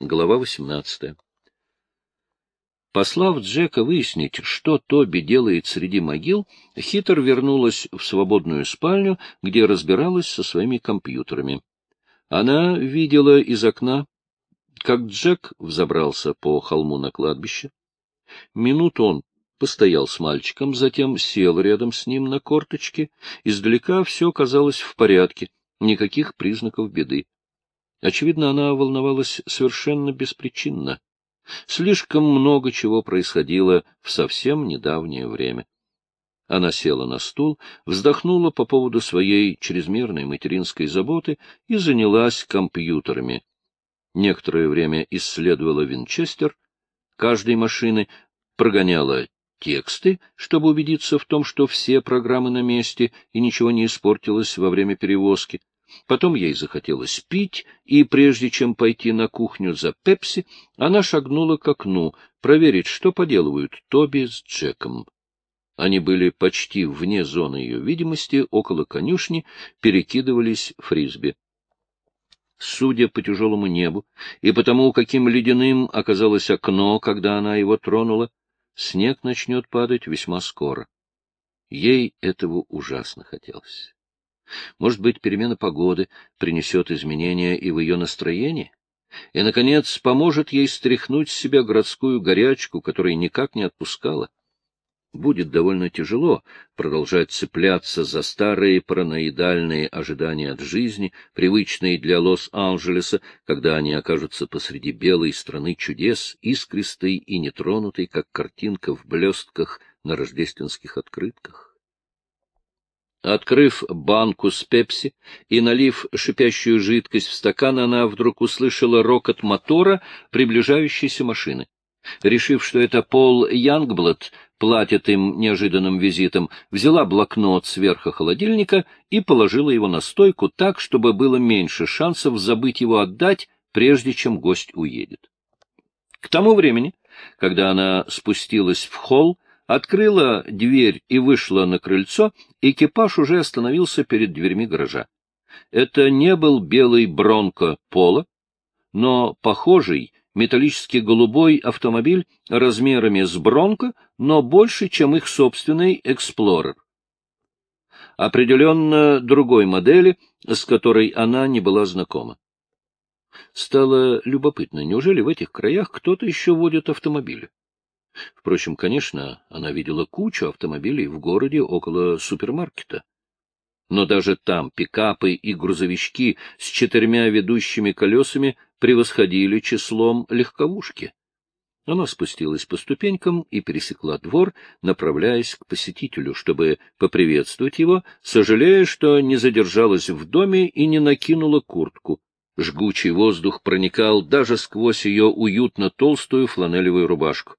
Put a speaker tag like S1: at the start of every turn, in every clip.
S1: Глава 18. Послав Джека выяснить, что Тоби делает среди могил, Хитер вернулась в свободную спальню, где разбиралась со своими компьютерами. Она видела из окна, как Джек взобрался по холму на кладбище. Минуту он постоял с мальчиком, затем сел рядом с ним на корточке. Издалека все казалось в порядке, никаких признаков беды. Очевидно, она волновалась совершенно беспричинно. Слишком много чего происходило в совсем недавнее время. Она села на стул, вздохнула по поводу своей чрезмерной материнской заботы и занялась компьютерами. Некоторое время исследовала Винчестер каждой машины, прогоняла тексты, чтобы убедиться в том, что все программы на месте и ничего не испортилось во время перевозки. Потом ей захотелось пить, и прежде чем пойти на кухню за пепси, она шагнула к окну, проверить, что поделывают Тоби с Джеком. Они были почти вне зоны ее видимости, около конюшни перекидывались фрисби. Судя по тяжелому небу и потому, каким ледяным оказалось окно, когда она его тронула, снег начнет падать весьма скоро. Ей этого ужасно хотелось. Может быть, перемена погоды принесет изменения и в ее настроении? И, наконец, поможет ей стряхнуть с себя городскую горячку, которая никак не отпускала? Будет довольно тяжело продолжать цепляться за старые параноидальные ожидания от жизни, привычные для Лос-Анджелеса, когда они окажутся посреди белой страны чудес, искристой и нетронутой, как картинка в блестках на рождественских открытках. Открыв банку с пепси и налив шипящую жидкость в стакан, она вдруг услышала рокот мотора приближающейся машины. Решив, что это Пол Янгблад платит им неожиданным визитом, взяла блокнот сверху холодильника и положила его на стойку так, чтобы было меньше шансов забыть его отдать, прежде чем гость уедет. К тому времени, когда она спустилась в холл, открыла дверь и вышла на крыльцо, экипаж уже остановился перед дверьми гаража. Это не был белый бронко пола, но похожий металлически голубой автомобиль размерами с бронко, но больше, чем их собственный эксплорер. Определенно другой модели, с которой она не была знакома. Стало любопытно, неужели в этих краях кто-то еще водит автомобили? Впрочем, конечно, она видела кучу автомобилей в городе около супермаркета. Но даже там пикапы и грузовички с четырьмя ведущими колесами превосходили числом легковушки. Она спустилась по ступенькам и пересекла двор, направляясь к посетителю, чтобы поприветствовать его, сожалея, что не задержалась в доме и не накинула куртку. Жгучий воздух проникал даже сквозь ее уютно толстую фланелевую рубашку.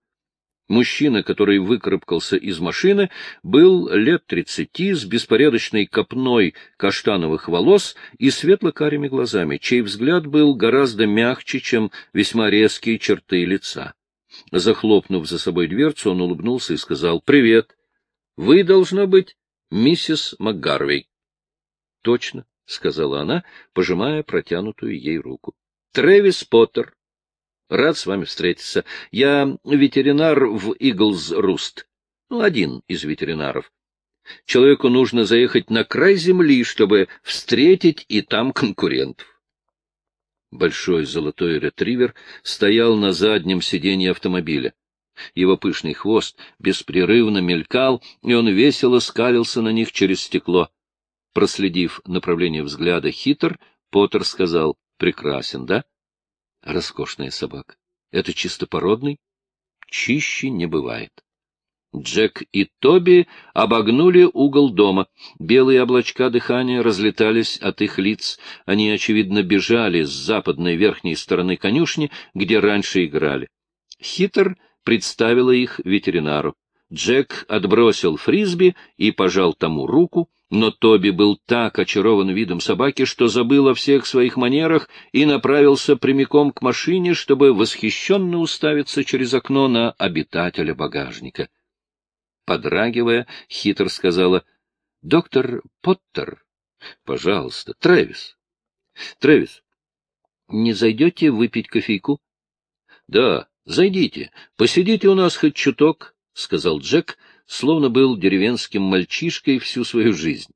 S1: Мужчина, который выкарабкался из машины, был лет тридцати, с беспорядочной копной каштановых волос и светло-карими глазами, чей взгляд был гораздо мягче, чем весьма резкие черты лица. Захлопнув за собой дверцу, он улыбнулся и сказал «Привет! Вы, должно быть, миссис МакГарвей». «Точно», — сказала она, пожимая протянутую ей руку. «Трэвис Поттер, Рад с вами встретиться. Я ветеринар в Иглз-Руст. Ну, один из ветеринаров. Человеку нужно заехать на край земли, чтобы встретить и там конкурентов. Большой золотой ретривер стоял на заднем сиденье автомобиля. Его пышный хвост беспрерывно мелькал, и он весело скалился на них через стекло. Проследив направление взгляда хитр, Поттер сказал, — Прекрасен, да? — Роскошная собака. Это чистопородный? Чище не бывает. Джек и Тоби обогнули угол дома. Белые облачка дыхания разлетались от их лиц. Они, очевидно, бежали с западной верхней стороны конюшни, где раньше играли. Хитр представила их ветеринару. Джек отбросил фрисби и пожал тому руку, но Тоби был так очарован видом собаки, что забыл о всех своих манерах и направился прямиком к машине, чтобы восхищенно уставиться через окно на обитателя багажника. Подрагивая, хитр сказала, — Доктор Поттер, пожалуйста, Трэвис. Трэвис, не зайдете выпить кофейку? — Да, зайдите, посидите у нас хоть чуток, — сказал Джек, словно был деревенским мальчишкой всю свою жизнь.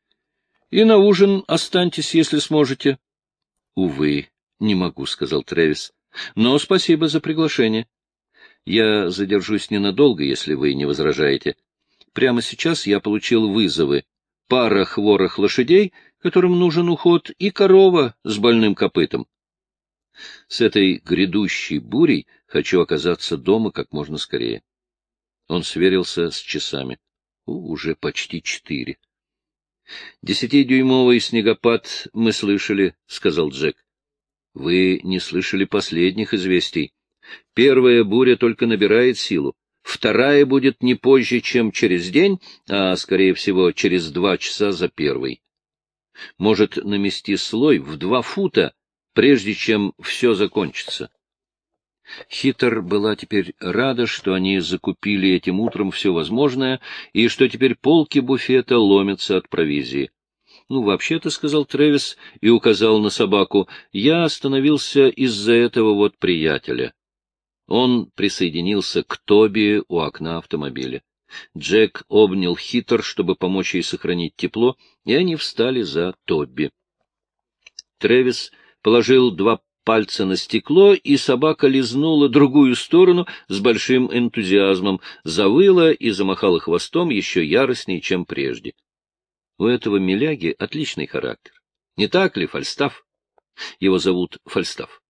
S1: — И на ужин останьтесь, если сможете. — Увы, не могу, — сказал Трэвис. — Но спасибо за приглашение. Я задержусь ненадолго, если вы не возражаете. Прямо сейчас я получил вызовы. Пара хворых лошадей, которым нужен уход, и корова с больным копытом. С этой грядущей бурей хочу оказаться дома как можно скорее. Он сверился с часами. У, уже почти четыре. — Десятидюймовый снегопад мы слышали, — сказал Джек. — Вы не слышали последних известий. Первая буря только набирает силу. Вторая будет не позже, чем через день, а, скорее всего, через два часа за первой. Может намести слой в два фута, прежде чем все закончится. Хитр была теперь рада, что они закупили этим утром все возможное, и что теперь полки буфета ломятся от провизии. — Ну, вообще-то, — сказал Тревис и указал на собаку, — я остановился из-за этого вот приятеля. Он присоединился к Тоби у окна автомобиля. Джек обнял Хитр, чтобы помочь ей сохранить тепло, и они встали за Тобби. Тревис положил два пальца на стекло, и собака лизнула другую сторону с большим энтузиазмом, завыла и замахала хвостом еще яростнее, чем прежде. У этого миляги отличный характер. Не так ли, Фальстаф? Его зовут Фальстаф.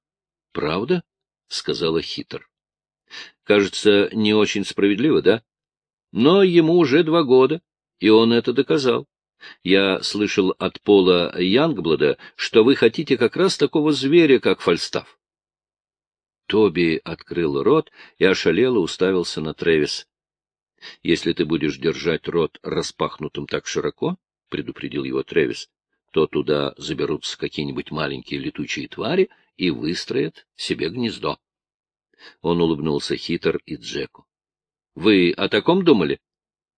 S1: — Правда? — сказала Хитр. — Кажется, не очень справедливо, да? Но ему уже два года, и он это доказал. Я слышал от Пола Янгблада, что вы хотите как раз такого зверя, как Фальстаф. Тоби открыл рот и ошалело уставился на Тревис. — Если ты будешь держать рот распахнутым так широко, — предупредил его Тревис, — то туда заберутся какие-нибудь маленькие летучие твари и выстроят себе гнездо. Он улыбнулся Хитер и Джеку. — Вы о таком думали?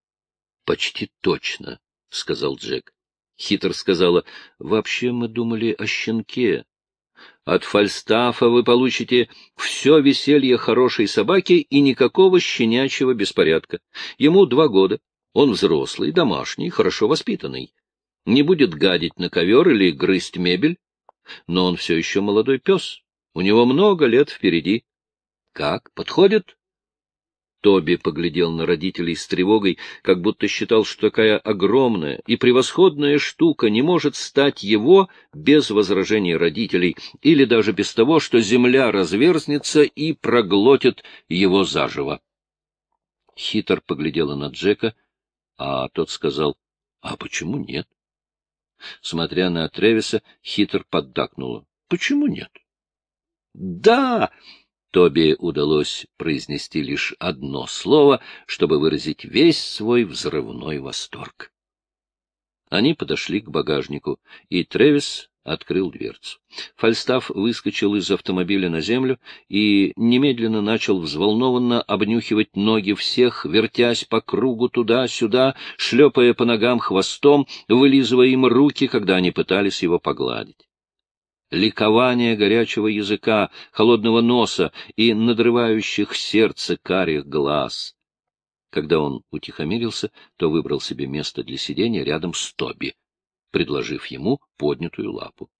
S1: — Почти точно, — сказал Джек. Хитр сказала, — вообще мы думали о щенке. От Фальстафа вы получите все веселье хорошей собаки и никакого щенячьего беспорядка. Ему два года. Он взрослый, домашний, хорошо воспитанный. Не будет гадить на ковер или грызть мебель. Но он все еще молодой пес. У него много лет впереди. Как, подходит? Тоби поглядел на родителей с тревогой, как будто считал, что такая огромная и превосходная штука не может стать его без возражений родителей или даже без того, что земля разверзнется и проглотит его заживо. Хитр поглядела на Джека, а тот сказал, — А почему нет? Смотря на Тревиса, Хитр поддакнула. — Почему нет? — Да! Тоби удалось произнести лишь одно слово, чтобы выразить весь свой взрывной восторг. Они подошли к багажнику, и Тревис открыл дверцу. Фальстаф выскочил из автомобиля на землю и немедленно начал взволнованно обнюхивать ноги всех, вертясь по кругу туда-сюда, шлепая по ногам хвостом, вылизывая им руки, когда они пытались его погладить ликование горячего языка, холодного носа и надрывающих сердце карих глаз. Когда он утихомирился, то выбрал себе место для сидения рядом с Тоби, предложив ему поднятую лапу.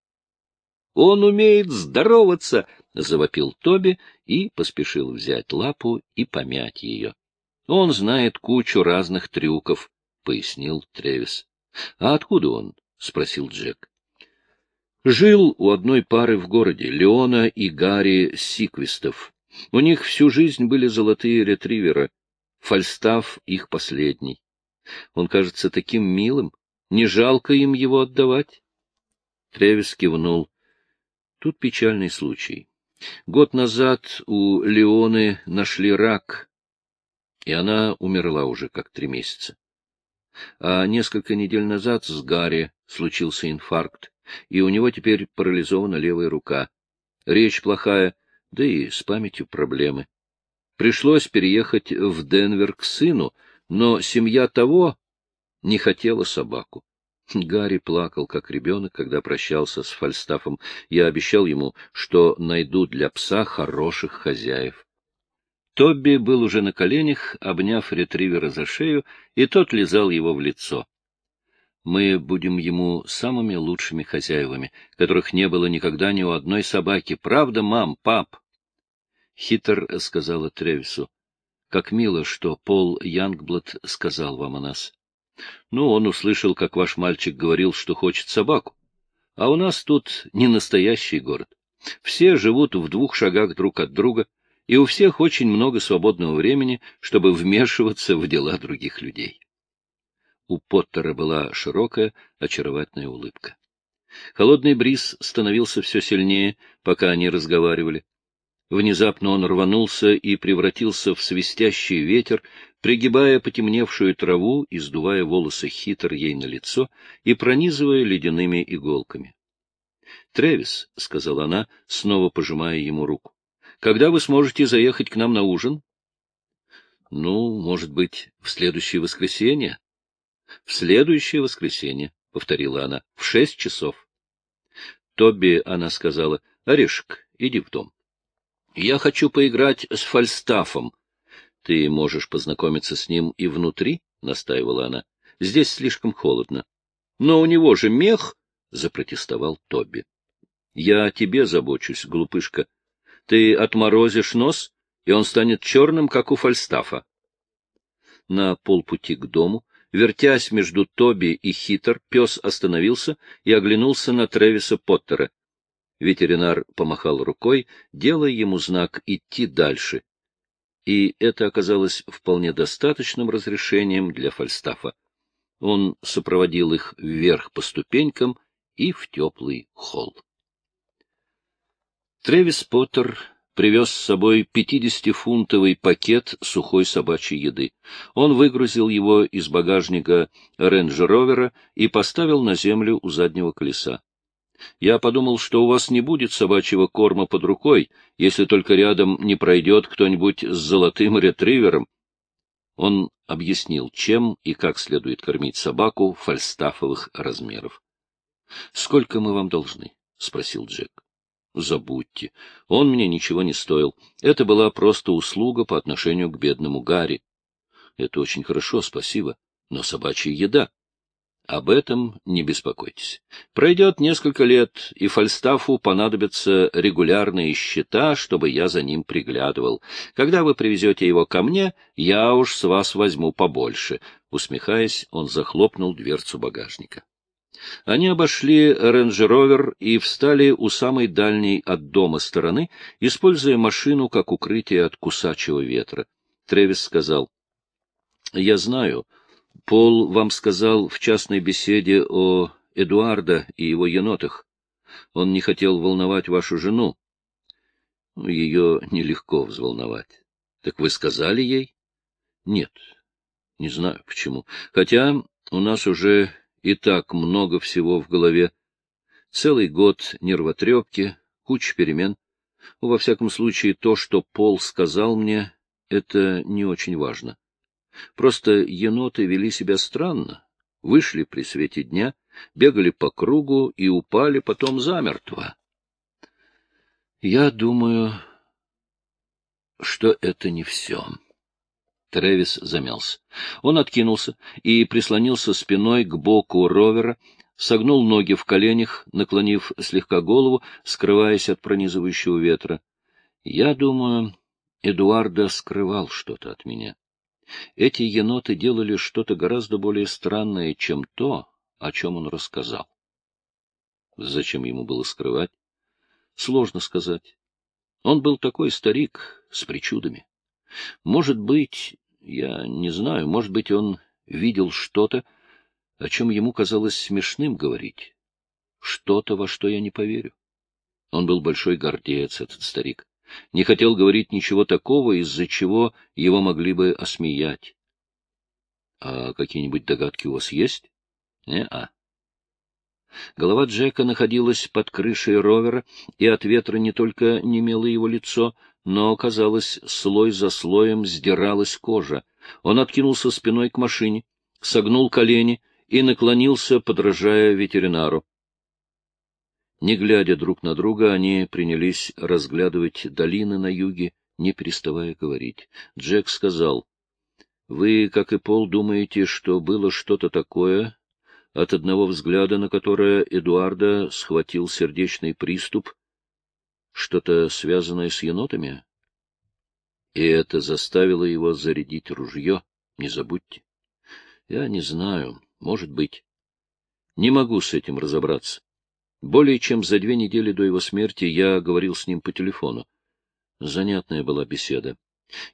S1: — Он умеет здороваться! — завопил Тоби и поспешил взять лапу и помять ее. — Он знает кучу разных трюков, — пояснил Тревис. — А откуда он? — спросил Джек. Жил у одной пары в городе, Леона и Гарри Сиквистов. У них всю жизнь были золотые ретриверы. Фальстав их последний. Он кажется таким милым. Не жалко им его отдавать? Тревис кивнул. Тут печальный случай. Год назад у Леоны нашли рак, и она умерла уже как три месяца. А несколько недель назад с Гарри случился инфаркт и у него теперь парализована левая рука. Речь плохая, да и с памятью проблемы. Пришлось переехать в Денвер к сыну, но семья того не хотела собаку. Гарри плакал, как ребенок, когда прощался с Фальстафом. Я обещал ему, что найду для пса хороших хозяев. Тобби был уже на коленях, обняв ретривера за шею, и тот лизал его в лицо. Мы будем ему самыми лучшими хозяевами, которых не было никогда ни у одной собаки. Правда, мам, пап? Хитр сказала Тревису. Как мило, что Пол Янгблад сказал вам о нас. Ну, он услышал, как ваш мальчик говорил, что хочет собаку. А у нас тут не настоящий город. Все живут в двух шагах друг от друга, и у всех очень много свободного времени, чтобы вмешиваться в дела других людей. У Поттера была широкая, очаровательная улыбка. Холодный бриз становился все сильнее, пока они разговаривали. Внезапно он рванулся и превратился в свистящий ветер, пригибая потемневшую траву и сдувая волосы хитр ей на лицо и пронизывая ледяными иголками. — Тревис, — сказала она, снова пожимая ему руку, — когда вы сможете заехать к нам на ужин? — Ну, может быть, в следующее воскресенье? — В следующее воскресенье, — повторила она, — в шесть часов. Тобби, она сказала, — Орешек, иди в дом. Я хочу поиграть с Фальстафом. Ты можешь познакомиться с ним и внутри, — настаивала она. Здесь слишком холодно. Но у него же мех, — запротестовал Тобби. Я о тебе забочусь, глупышка. Ты отморозишь нос, и он станет черным, как у Фальстафа. На полпути к дому Вертясь между Тоби и Хитер, пес остановился и оглянулся на Тревиса Поттера. Ветеринар помахал рукой, делая ему знак идти дальше. И это оказалось вполне достаточным разрешением для Фальстафа. Он сопроводил их вверх по ступенькам и в теплый холл. Тревис Поттер привез с собой пятидесятифунтовый пакет сухой собачьей еды. Он выгрузил его из багажника рейндж-ровера и поставил на землю у заднего колеса. Я подумал, что у вас не будет собачьего корма под рукой, если только рядом не пройдет кто-нибудь с золотым ретривером. Он объяснил, чем и как следует кормить собаку фальстафовых размеров. — Сколько мы вам должны? — спросил Джек. Забудьте. Он мне ничего не стоил. Это была просто услуга по отношению к бедному Гарри. Это очень хорошо, спасибо. Но собачья еда. Об этом не беспокойтесь. Пройдет несколько лет, и Фальстафу понадобятся регулярные счета, чтобы я за ним приглядывал. Когда вы привезете его ко мне, я уж с вас возьму побольше. Усмехаясь, он захлопнул дверцу багажника. Они обошли рейндж-ровер и встали у самой дальней от дома стороны, используя машину как укрытие от кусачего ветра. Тревис сказал, — Я знаю, Пол вам сказал в частной беседе о Эдуарда и его енотах. Он не хотел волновать вашу жену. Ее нелегко взволновать. Так вы сказали ей? Нет, не знаю почему. Хотя у нас уже и так много всего в голове. Целый год нервотрепки, куча перемен. Во всяком случае, то, что Пол сказал мне, это не очень важно. Просто еноты вели себя странно, вышли при свете дня, бегали по кругу и упали потом замертво. Я думаю, что это не все. Тревис замялся. Он откинулся и прислонился спиной к боку ровера, согнул ноги в коленях, наклонив слегка голову, скрываясь от пронизывающего ветра. Я думаю, Эдуарда скрывал что-то от меня. Эти еноты делали что-то гораздо более странное, чем то, о чем он рассказал. Зачем ему было скрывать? Сложно сказать. Он был такой старик с причудами. Может быть, я не знаю, может быть, он видел что-то, о чем ему казалось смешным говорить. Что-то, во что я не поверю. Он был большой гордец, этот старик. Не хотел говорить ничего такого, из-за чего его могли бы осмеять. — А какие-нибудь догадки у вас есть? — Не-а. Голова Джека находилась под крышей ровера, и от ветра не только немело его лицо, но, казалось, слой за слоем сдиралась кожа. Он откинулся спиной к машине, согнул колени и наклонился, подражая ветеринару. Не глядя друг на друга, они принялись разглядывать долины на юге, не переставая говорить. Джек сказал, — Вы, как и Пол, думаете, что было что-то такое, от одного взгляда на которое Эдуарда схватил сердечный приступ, что-то связанное с енотами? И это заставило его зарядить ружье, не забудьте. Я не знаю, может быть. Не могу с этим разобраться. Более чем за две недели до его смерти я говорил с ним по телефону. Занятная была беседа.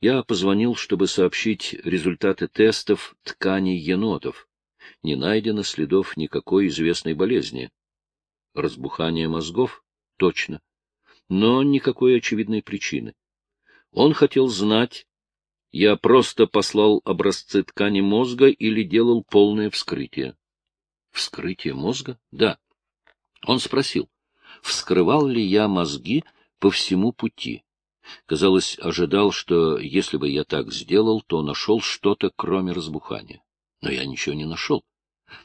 S1: Я позвонил, чтобы сообщить результаты тестов тканей енотов. Не найдено следов никакой известной болезни. Разбухание мозгов? Точно. Но никакой очевидной причины. Он хотел знать, я просто послал образцы ткани мозга или делал полное вскрытие. Вскрытие мозга? Да. Он спросил, вскрывал ли я мозги по всему пути. Казалось, ожидал, что если бы я так сделал, то нашел что-то, кроме разбухания. Но я ничего не нашел.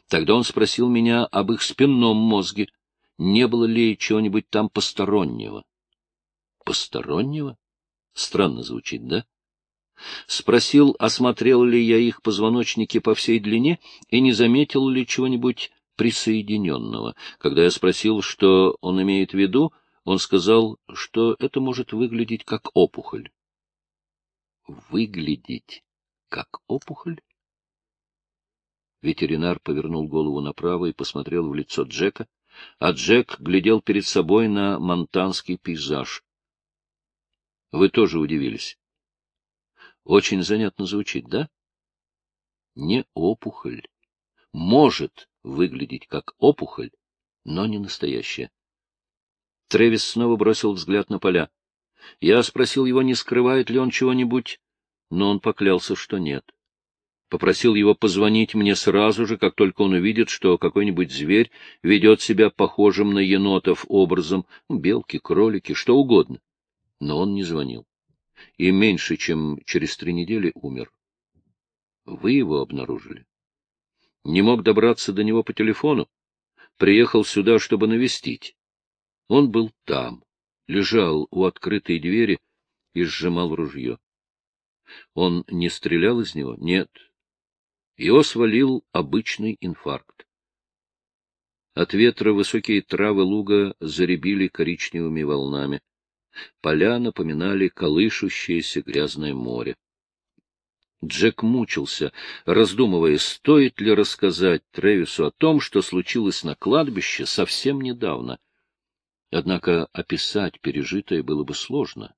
S1: Тогда он спросил меня об их спинном мозге. Не было ли чего-нибудь там постороннего? Постороннего? Странно звучит, да? Спросил, осмотрел ли я их позвоночники по всей длине и не заметил ли чего-нибудь присоединенного. Когда я спросил, что он имеет в виду, он сказал, что это может выглядеть как опухоль. Выглядеть как опухоль? Ветеринар повернул голову направо и посмотрел в лицо Джека, а Джек глядел перед собой на монтанский пейзаж. Вы тоже удивились. Очень занятно звучит, да? Не опухоль. Может выглядеть как опухоль, но не настоящая. Тревис снова бросил взгляд на поля. Я спросил его, не скрывает ли он чего-нибудь, но он поклялся, что нет. Попросил его позвонить мне сразу же, как только он увидит, что какой-нибудь зверь ведет себя похожим на енотов образом, белки, кролики, что угодно но он не звонил. И меньше, чем через три недели умер. Вы его обнаружили? Не мог добраться до него по телефону. Приехал сюда, чтобы навестить. Он был там, лежал у открытой двери и сжимал ружье. Он не стрелял из него? Нет. Его свалил обычный инфаркт. От ветра высокие травы луга заребили коричневыми волнами. Поля напоминали колышущееся грязное море. Джек мучился, раздумывая, стоит ли рассказать Тревису о том, что случилось на кладбище совсем недавно. Однако описать пережитое было бы сложно.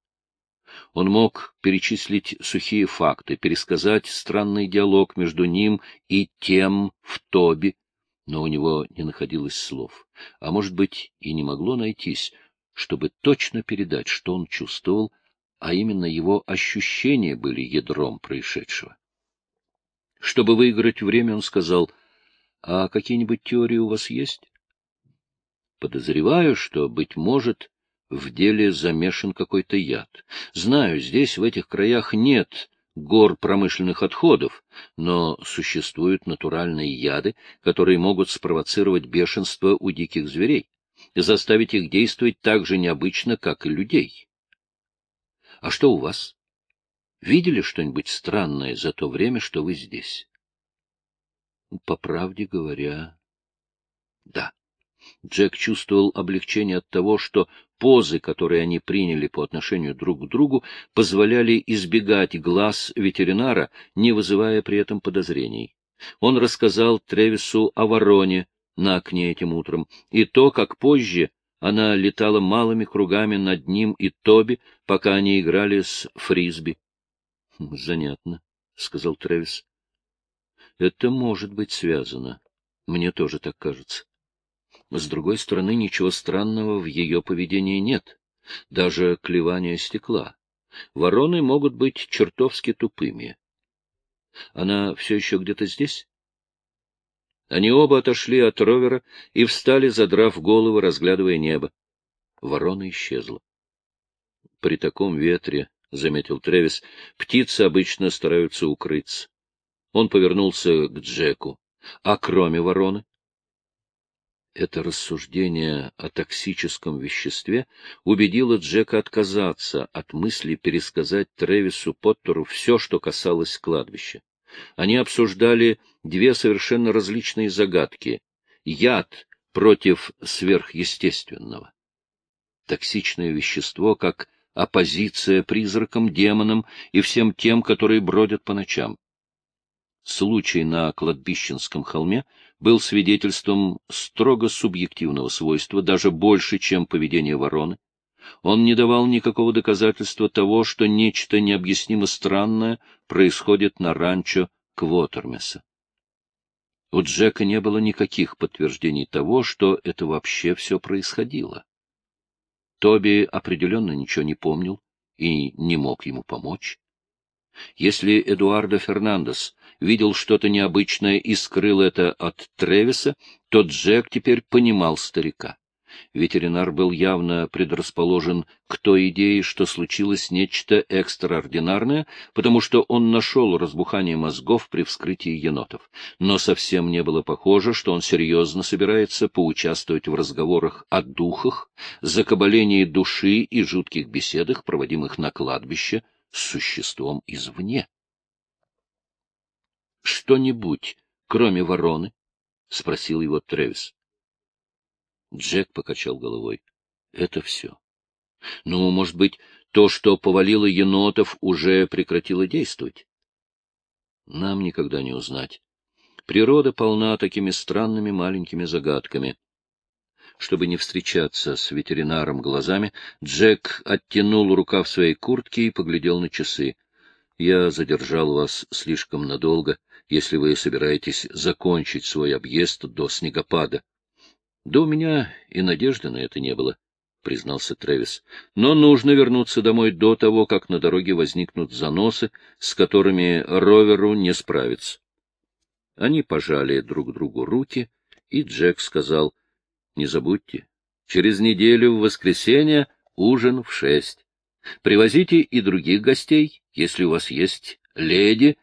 S1: Он мог перечислить сухие факты, пересказать странный диалог между ним и тем в Тоби, но у него не находилось слов, а, может быть, и не могло найтись, чтобы точно передать, что он чувствовал, а именно его ощущения были ядром происшедшего. Чтобы выиграть время, он сказал, «А какие-нибудь теории у вас есть?» «Подозреваю, что, быть может, в деле замешан какой-то яд. Знаю, здесь, в этих краях, нет гор промышленных отходов, но существуют натуральные яды, которые могут спровоцировать бешенство у диких зверей заставить их действовать так же необычно, как и людей. А что у вас? Видели что-нибудь странное за то время, что вы здесь? По правде говоря, да. Джек чувствовал облегчение от того, что позы, которые они приняли по отношению друг к другу, позволяли избегать глаз ветеринара, не вызывая при этом подозрений. Он рассказал Тревису о вороне, на окне этим утром, и то, как позже она летала малыми кругами над ним и Тоби, пока они играли с фрисби. — Занятно, — сказал Трэвис. — Это может быть связано. Мне тоже так кажется. С другой стороны, ничего странного в ее поведении нет. Даже клевание стекла. Вороны могут быть чертовски тупыми. Она все еще где-то здесь? Они оба отошли от ровера и встали, задрав головы, разглядывая небо. Ворона исчезла. При таком ветре, — заметил Тревис, — птицы обычно стараются укрыться. Он повернулся к Джеку. А кроме вороны? Это рассуждение о токсическом веществе убедило Джека отказаться от мысли пересказать Тревису Поттеру все, что касалось кладбища. Они обсуждали две совершенно различные загадки — яд против сверхъестественного. Токсичное вещество как оппозиция призракам, демонам и всем тем, которые бродят по ночам. Случай на кладбищенском холме был свидетельством строго субъективного свойства, даже больше, чем поведение вороны. Он не давал никакого доказательства того, что нечто необъяснимо странное происходит на ранчо Квотермеса. У Джека не было никаких подтверждений того, что это вообще все происходило. Тоби определенно ничего не помнил и не мог ему помочь. Если Эдуардо Фернандес видел что-то необычное и скрыл это от Тревиса, то Джек теперь понимал старика. Ветеринар был явно предрасположен к той идее, что случилось нечто экстраординарное, потому что он нашел разбухание мозгов при вскрытии енотов. Но совсем не было похоже, что он серьезно собирается поучаствовать в разговорах о духах, закабалении души и жутких беседах, проводимых на кладбище, с существом извне. «Что-нибудь, кроме вороны?» — спросил его Тревис. Джек покачал головой. Это все. Ну, может быть, то, что повалило енотов, уже прекратило действовать? Нам никогда не узнать. Природа полна такими странными маленькими загадками. Чтобы не встречаться с ветеринаром глазами, Джек оттянул рукав своей куртки и поглядел на часы. Я задержал вас слишком надолго, если вы собираетесь закончить свой объезд до снегопада. Да у меня и надежды на это не было, — признался Трэвис. Но нужно вернуться домой до того, как на дороге возникнут заносы, с которыми роверу не справиться. Они пожали друг другу руки, и Джек сказал, — Не забудьте, через неделю в воскресенье ужин в шесть. Привозите и других гостей, если у вас есть леди.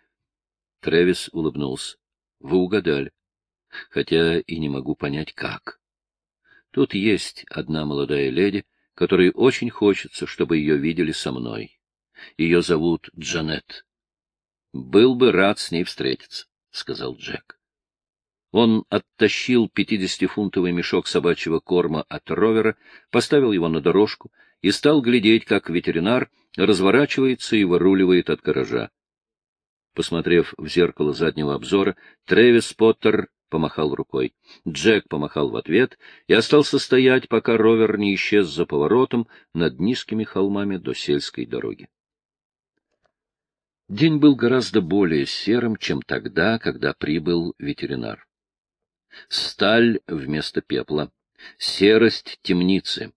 S1: Трэвис улыбнулся. — Вы угадали. Хотя и не могу понять, как. Тут есть одна молодая леди, которой очень хочется, чтобы ее видели со мной. Ее зовут Джанет. Был бы рад с ней встретиться, — сказал Джек. Он оттащил пятидесятифунтовый мешок собачьего корма от ровера, поставил его на дорожку и стал глядеть, как ветеринар разворачивается и выруливает от гаража. Посмотрев в зеркало заднего обзора, Трэвис Поттер помахал рукой. Джек помахал в ответ и остался стоять, пока ровер не исчез за поворотом над низкими холмами до сельской дороги. День был гораздо более серым, чем тогда, когда прибыл ветеринар. Сталь вместо пепла, серость темницы,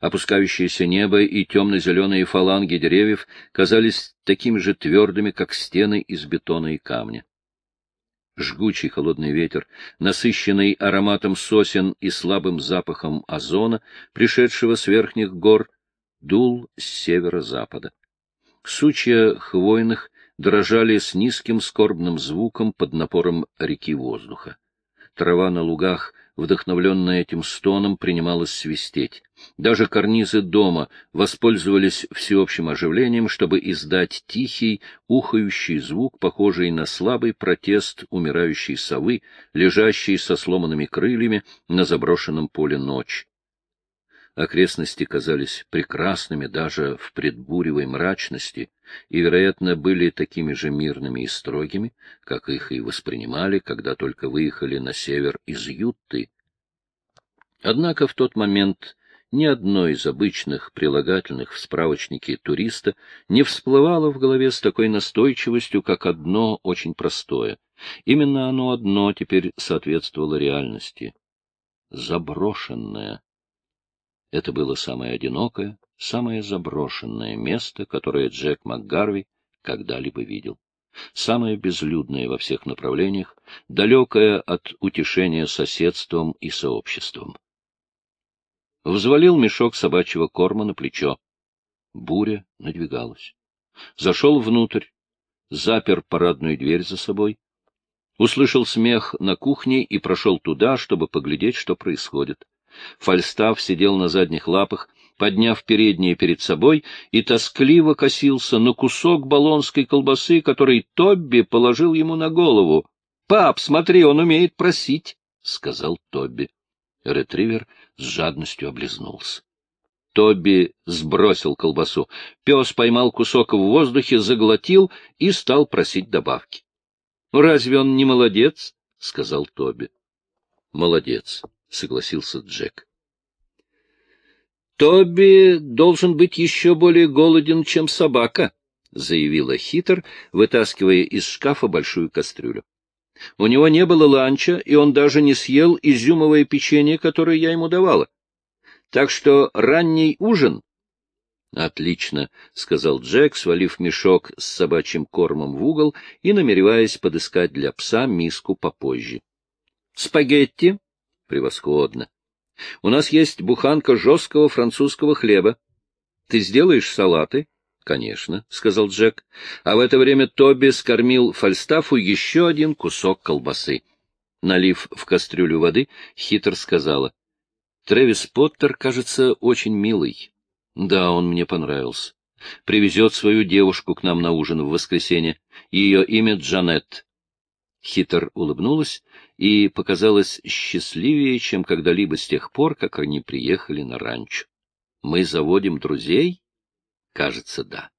S1: опускающееся небо и темно-зеленые фаланги деревьев казались такими же твердыми, как стены из бетона и камня. Жгучий холодный ветер, насыщенный ароматом сосен и слабым запахом озона, пришедшего с верхних гор, дул с северо-запада. Сучья хвойных дрожали с низким скорбным звуком под напором реки воздуха. Трава на лугах вдохновленная этим стоном, принималась свистеть. Даже карнизы дома воспользовались всеобщим оживлением, чтобы издать тихий, ухающий звук, похожий на слабый протест умирающей совы, лежащей со сломанными крыльями на заброшенном поле ночь. Окрестности казались прекрасными даже в предбуревой мрачности и, вероятно, были такими же мирными и строгими, как их и воспринимали, когда только выехали на север из Ютты. Однако в тот момент ни одно из обычных прилагательных в справочнике туриста не всплывало в голове с такой настойчивостью, как одно очень простое. Именно оно одно теперь соответствовало реальности. Заброшенное. Это было самое одинокое, самое заброшенное место, которое Джек МакГарви когда-либо видел. Самое безлюдное во всех направлениях, далекое от утешения соседством и сообществом. Взвалил мешок собачьего корма на плечо. Буря надвигалась. Зашел внутрь, запер парадную дверь за собой. Услышал смех на кухне и прошел туда, чтобы поглядеть, что происходит. Фальстав сидел на задних лапах, подняв передние перед собой, и тоскливо косился на кусок болонской колбасы, который Тобби положил ему на голову. — Пап, смотри, он умеет просить, — сказал Тобби. Ретривер с жадностью облизнулся. Тобби сбросил колбасу. Пес поймал кусок в воздухе, заглотил и стал просить добавки. — Разве он не молодец? — сказал Тобби. — Молодец, — согласился Джек. — Тобби должен быть еще более голоден, чем собака, — заявила Хитер, вытаскивая из шкафа большую кастрюлю. У него не было ланча, и он даже не съел изюмовое печенье, которое я ему давала. Так что ранний ужин... — Отлично, — сказал Джек, свалив мешок с собачьим кормом в угол и намереваясь подыскать для пса миску попозже. — Спагетти? — Превосходно. У нас есть буханка жесткого французского хлеба. Ты сделаешь салаты? — Конечно, — сказал Джек. А в это время Тоби скормил Фальстафу еще один кусок колбасы. Налив в кастрюлю воды, хитр сказала. — Трэвис Поттер, кажется, очень милый. Да, он мне понравился. Привезет свою девушку к нам на ужин в воскресенье. Ее имя Джанет. Хитр улыбнулась и показалась счастливее, чем когда-либо с тех пор, как они приехали на ранчо. — Мы заводим друзей? — Кажется, да.